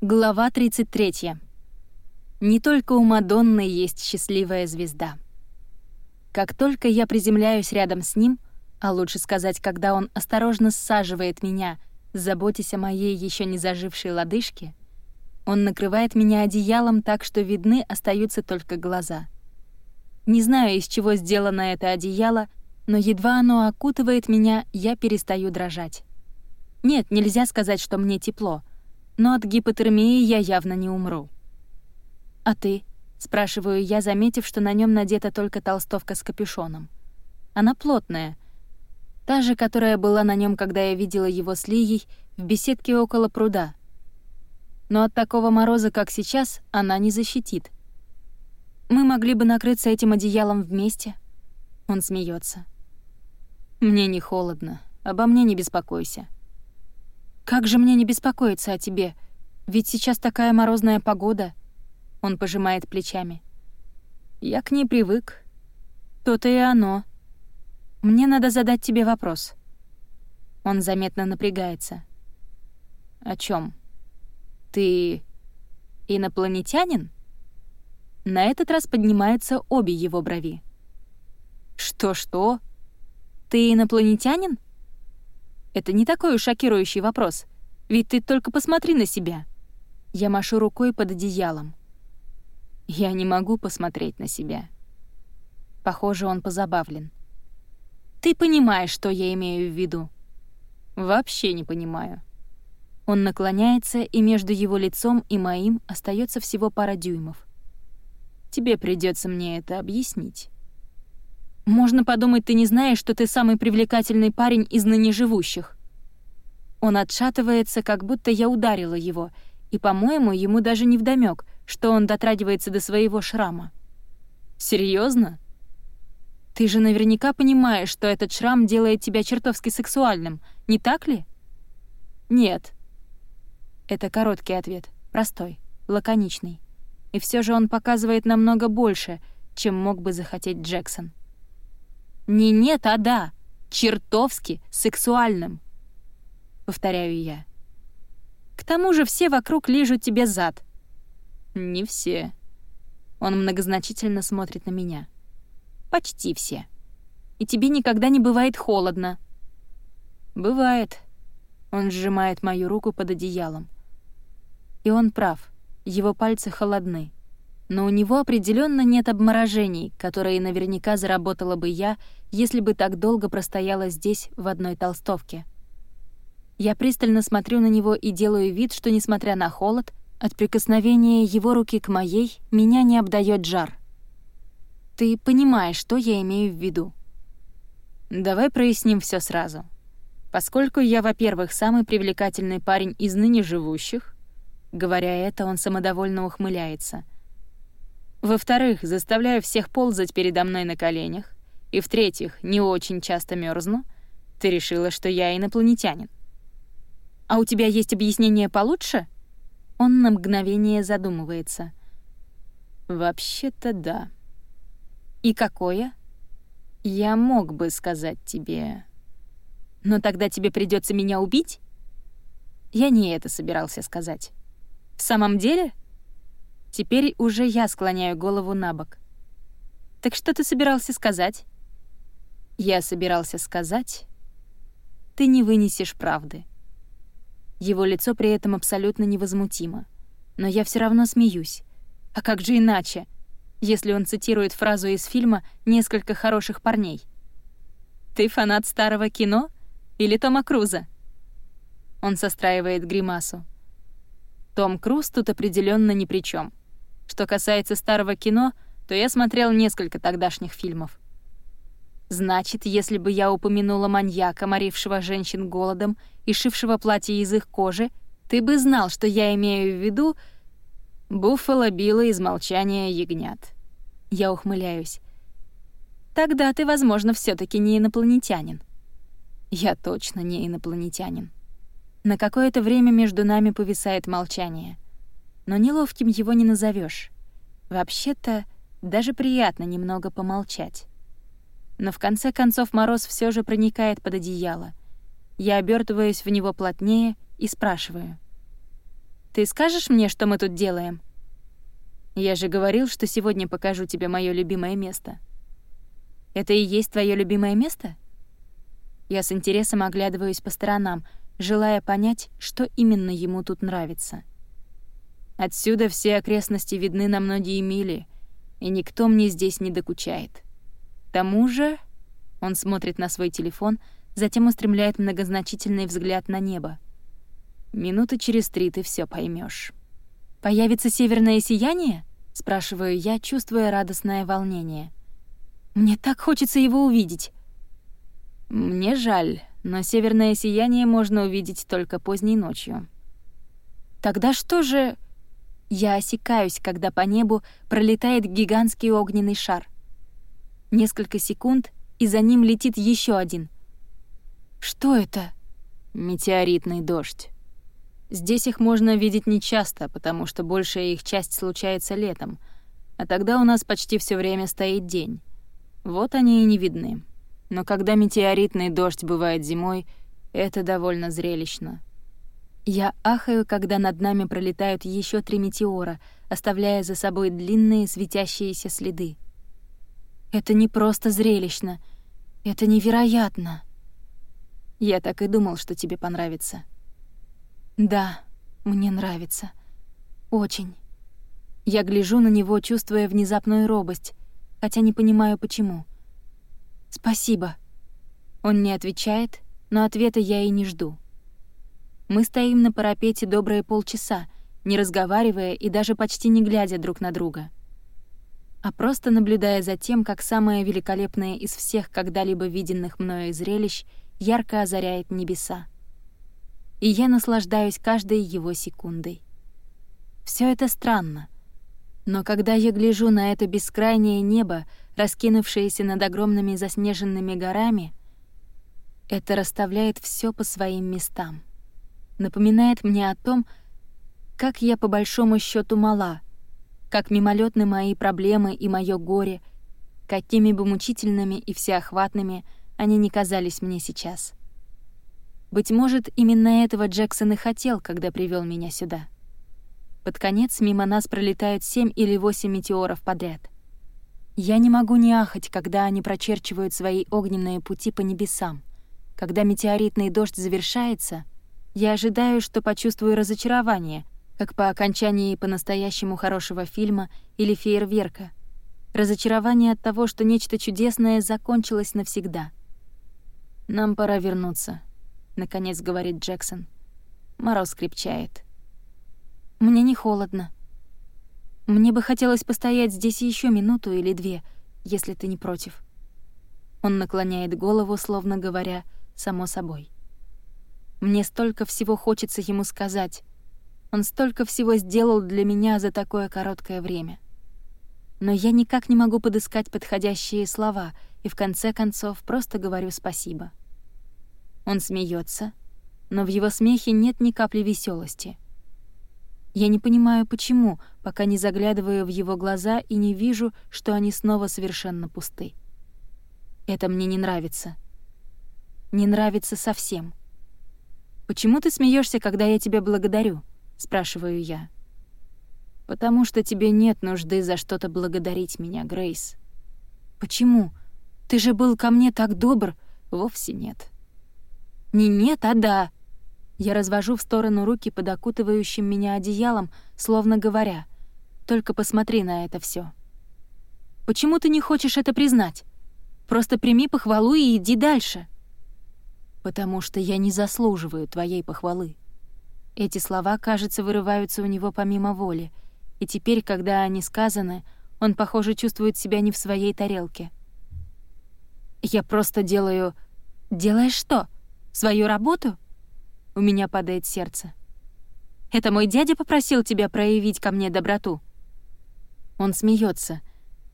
Глава 33. Не только у Мадонны есть счастливая звезда. Как только я приземляюсь рядом с ним, а лучше сказать, когда он осторожно саживает меня, заботясь о моей еще не зажившей лодыжке, он накрывает меня одеялом так, что видны остаются только глаза. Не знаю, из чего сделано это одеяло, но едва оно окутывает меня, я перестаю дрожать. Нет, нельзя сказать, что мне тепло, но от гипотермии я явно не умру. «А ты?» — спрашиваю я, заметив, что на нем надета только толстовка с капюшоном. Она плотная, та же, которая была на нем, когда я видела его с Лией в беседке около пруда. Но от такого мороза, как сейчас, она не защитит. Мы могли бы накрыться этим одеялом вместе. Он смеется. Мне не холодно. Обо мне не беспокойся. Как же мне не беспокоиться о тебе? Ведь сейчас такая морозная погода. Он пожимает плечами. Я к ней привык. То-то и оно. Мне надо задать тебе вопрос. Он заметно напрягается. О чем? Ты инопланетянин? На этот раз поднимаются обе его брови. Что-что? Ты инопланетянин? Это не такой уж шокирующий вопрос, ведь ты только посмотри на себя. Я машу рукой под одеялом. Я не могу посмотреть на себя. Похоже, он позабавлен. Ты понимаешь, что я имею в виду? Вообще не понимаю. Он наклоняется, и между его лицом и моим остается всего пара дюймов. Тебе придется мне это объяснить. Можно подумать, ты не знаешь, что ты самый привлекательный парень из ныне живущих. Он отшатывается, как будто я ударила его, и, по-моему, ему даже не вдомёк, что он дотрагивается до своего шрама. Серьезно? Ты же наверняка понимаешь, что этот шрам делает тебя чертовски сексуальным, не так ли? Нет. Это короткий ответ, простой, лаконичный. И все же он показывает намного больше, чем мог бы захотеть Джексон. Не нет, а да. Чертовски сексуальным. Повторяю я. К тому же все вокруг лижут тебе зад. Не все. Он многозначительно смотрит на меня. Почти все. И тебе никогда не бывает холодно. Бывает. Он сжимает мою руку под одеялом. И он прав. Его пальцы холодны но у него определенно нет обморожений, которые наверняка заработала бы я, если бы так долго простояла здесь в одной толстовке. Я пристально смотрю на него и делаю вид, что, несмотря на холод, от прикосновения его руки к моей меня не обдает жар. Ты понимаешь, что я имею в виду. Давай проясним все сразу. Поскольку я, во-первых, самый привлекательный парень из ныне живущих, говоря это, он самодовольно ухмыляется — во-вторых, заставляю всех ползать передо мной на коленях. И в-третьих, не очень часто мерзну. Ты решила, что я инопланетянин. А у тебя есть объяснение получше? Он на мгновение задумывается. Вообще-то да. И какое? Я мог бы сказать тебе. Но тогда тебе придется меня убить? Я не это собирался сказать. В самом деле? Теперь уже я склоняю голову на бок. «Так что ты собирался сказать?» «Я собирался сказать...» «Ты не вынесешь правды». Его лицо при этом абсолютно невозмутимо. Но я все равно смеюсь. А как же иначе, если он цитирует фразу из фильма «Несколько хороших парней»? «Ты фанат старого кино? Или Тома Круза?» Он состраивает гримасу. Том Круз тут определенно ни при чем. Что касается старого кино, то я смотрел несколько тогдашних фильмов. Значит, если бы я упомянула маньяка, морившего женщин голодом и шившего платье из их кожи, ты бы знал, что я имею в виду Буффало Билла из «Молчания ягнят». Я ухмыляюсь. Тогда ты, возможно, все таки не инопланетянин. Я точно не инопланетянин. На какое-то время между нами повисает молчание — но неловким его не назовешь. Вообще-то, даже приятно немного помолчать. Но в конце концов мороз все же проникает под одеяло. Я обертываюсь в него плотнее и спрашиваю. Ты скажешь мне, что мы тут делаем?» «Я же говорил, что сегодня покажу тебе моё любимое место». «Это и есть твоё любимое место?» Я с интересом оглядываюсь по сторонам, желая понять, что именно ему тут нравится. Отсюда все окрестности видны на многие мили, и никто мне здесь не докучает. К тому же... Он смотрит на свой телефон, затем устремляет многозначительный взгляд на небо. Минуты через три ты все поймешь. «Появится северное сияние?» — спрашиваю я, чувствуя радостное волнение. «Мне так хочется его увидеть». «Мне жаль, но северное сияние можно увидеть только поздней ночью». «Тогда что же...» Я осекаюсь, когда по небу пролетает гигантский огненный шар. Несколько секунд, и за ним летит еще один. Что это? Метеоритный дождь. Здесь их можно видеть нечасто, потому что большая их часть случается летом, а тогда у нас почти все время стоит день. Вот они и не видны. Но когда метеоритный дождь бывает зимой, это довольно зрелищно. Я ахаю, когда над нами пролетают еще три метеора, оставляя за собой длинные светящиеся следы. Это не просто зрелищно, это невероятно. Я так и думал, что тебе понравится. Да, мне нравится. Очень. Я гляжу на него, чувствуя внезапную робость, хотя не понимаю, почему. «Спасибо». Он не отвечает, но ответа я и не жду. Мы стоим на парапете добрые полчаса, не разговаривая и даже почти не глядя друг на друга. А просто наблюдая за тем, как самое великолепное из всех когда-либо виденных мною зрелищ ярко озаряет небеса. И я наслаждаюсь каждой его секундой. Все это странно. Но когда я гляжу на это бескрайнее небо, раскинувшееся над огромными заснеженными горами, это расставляет все по своим местам напоминает мне о том, как я по большому счету мала, как мимолетны мои проблемы и мое горе, какими бы мучительными и всеохватными они не казались мне сейчас. Быть может, именно этого Джексон и хотел, когда привел меня сюда. Под конец мимо нас пролетают семь или восемь метеоров подряд. Я не могу не ахать, когда они прочерчивают свои огненные пути по небесам. Когда метеоритный дождь завершается — я ожидаю, что почувствую разочарование, как по окончании по-настоящему хорошего фильма или фейерверка. Разочарование от того, что нечто чудесное закончилось навсегда. «Нам пора вернуться», — наконец говорит Джексон. Мороз крепчает. «Мне не холодно. Мне бы хотелось постоять здесь еще минуту или две, если ты не против». Он наклоняет голову, словно говоря, само собой. Мне столько всего хочется ему сказать. Он столько всего сделал для меня за такое короткое время. Но я никак не могу подыскать подходящие слова, и в конце концов просто говорю спасибо. Он смеется, но в его смехе нет ни капли веселости. Я не понимаю, почему, пока не заглядываю в его глаза и не вижу, что они снова совершенно пусты. Это мне не нравится. Не нравится совсем. «Почему ты смеешься, когда я тебя благодарю?» — спрашиваю я. «Потому что тебе нет нужды за что-то благодарить меня, Грейс». «Почему? Ты же был ко мне так добр?» «Вовсе нет». «Не нет, а да». Я развожу в сторону руки под окутывающим меня одеялом, словно говоря, «Только посмотри на это все. «Почему ты не хочешь это признать? Просто прими похвалу и иди дальше» потому что я не заслуживаю твоей похвалы». Эти слова, кажется, вырываются у него помимо воли, и теперь, когда они сказаны, он, похоже, чувствует себя не в своей тарелке. «Я просто делаю...» «Делаешь что? Свою работу?» У меня падает сердце. «Это мой дядя попросил тебя проявить ко мне доброту?» Он смеется,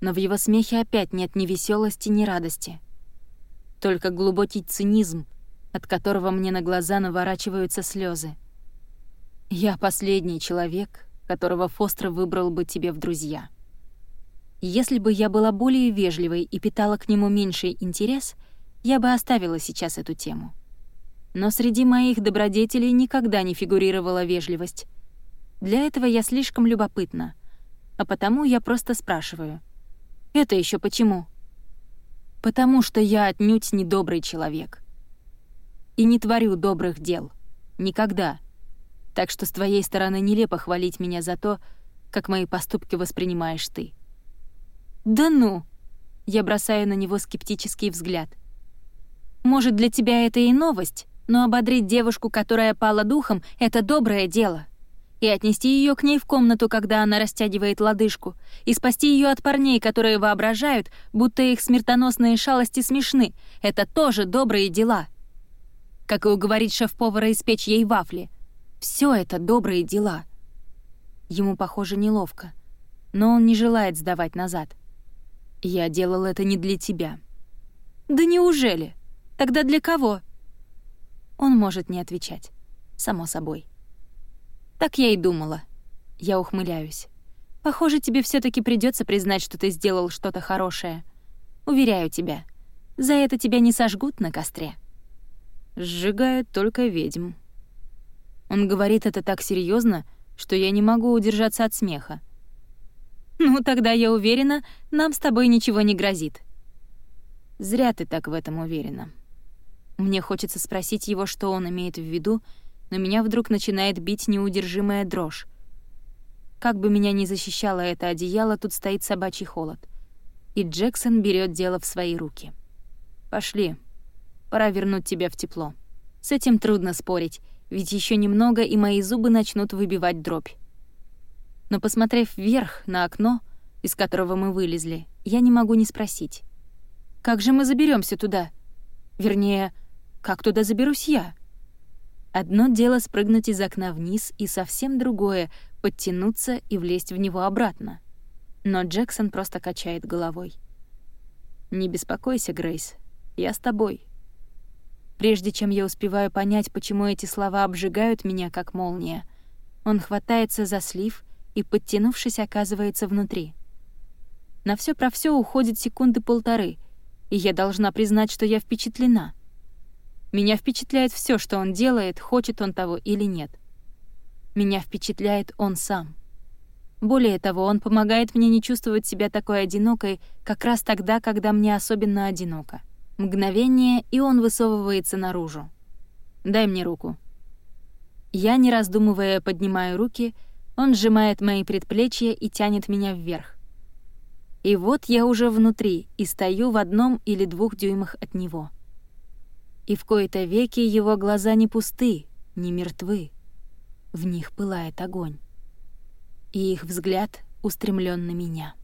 но в его смехе опять нет ни веселости, ни радости. Только глубокий цинизм, от которого мне на глаза наворачиваются слезы. «Я последний человек, которого Фостер выбрал бы тебе в друзья». Если бы я была более вежливой и питала к нему меньший интерес, я бы оставила сейчас эту тему. Но среди моих добродетелей никогда не фигурировала вежливость. Для этого я слишком любопытна. А потому я просто спрашиваю. «Это еще почему?» «Потому что я отнюдь не добрый человек. И не творю добрых дел. Никогда. Так что с твоей стороны нелепо хвалить меня за то, как мои поступки воспринимаешь ты». «Да ну!» Я бросаю на него скептический взгляд. «Может, для тебя это и новость, но ободрить девушку, которая пала духом, — это доброе дело. И отнести ее к ней в комнату, когда она растягивает лодыжку, и спасти ее от парней, которые воображают, будто их смертоносные шалости смешны, — это тоже добрые дела. Как и уговорить шеф-повара испечь ей вафли. Все это добрые дела. Ему, похоже, неловко, но он не желает сдавать назад — «Я делал это не для тебя». «Да неужели? Тогда для кого?» Он может не отвечать. Само собой. «Так я и думала». Я ухмыляюсь. «Похоже, тебе все таки придется признать, что ты сделал что-то хорошее. Уверяю тебя, за это тебя не сожгут на костре». «Сжигают только ведьм». Он говорит это так серьезно, что я не могу удержаться от смеха. Ну, тогда я уверена, нам с тобой ничего не грозит. Зря ты так в этом уверена. Мне хочется спросить его, что он имеет в виду, но меня вдруг начинает бить неудержимая дрожь. Как бы меня ни защищало это одеяло, тут стоит собачий холод. И Джексон берет дело в свои руки. «Пошли. Пора вернуть тебя в тепло». С этим трудно спорить, ведь еще немного, и мои зубы начнут выбивать дробь но, посмотрев вверх на окно, из которого мы вылезли, я не могу не спросить. «Как же мы заберемся туда? Вернее, как туда заберусь я?» Одно дело спрыгнуть из окна вниз, и совсем другое — подтянуться и влезть в него обратно. Но Джексон просто качает головой. «Не беспокойся, Грейс, я с тобой». Прежде чем я успеваю понять, почему эти слова обжигают меня, как молния, он хватается за слив и, подтянувшись, оказывается внутри. На все про все уходит секунды полторы, и я должна признать, что я впечатлена. Меня впечатляет все, что он делает, хочет он того или нет. Меня впечатляет он сам. Более того, он помогает мне не чувствовать себя такой одинокой как раз тогда, когда мне особенно одиноко. Мгновение, и он высовывается наружу. «Дай мне руку». Я, не раздумывая, поднимаю руки — он сжимает мои предплечья и тянет меня вверх. И вот я уже внутри и стою в одном или двух дюймах от него. И в кои-то веки его глаза не пусты, не мертвы. В них пылает огонь. И их взгляд устремлен на меня.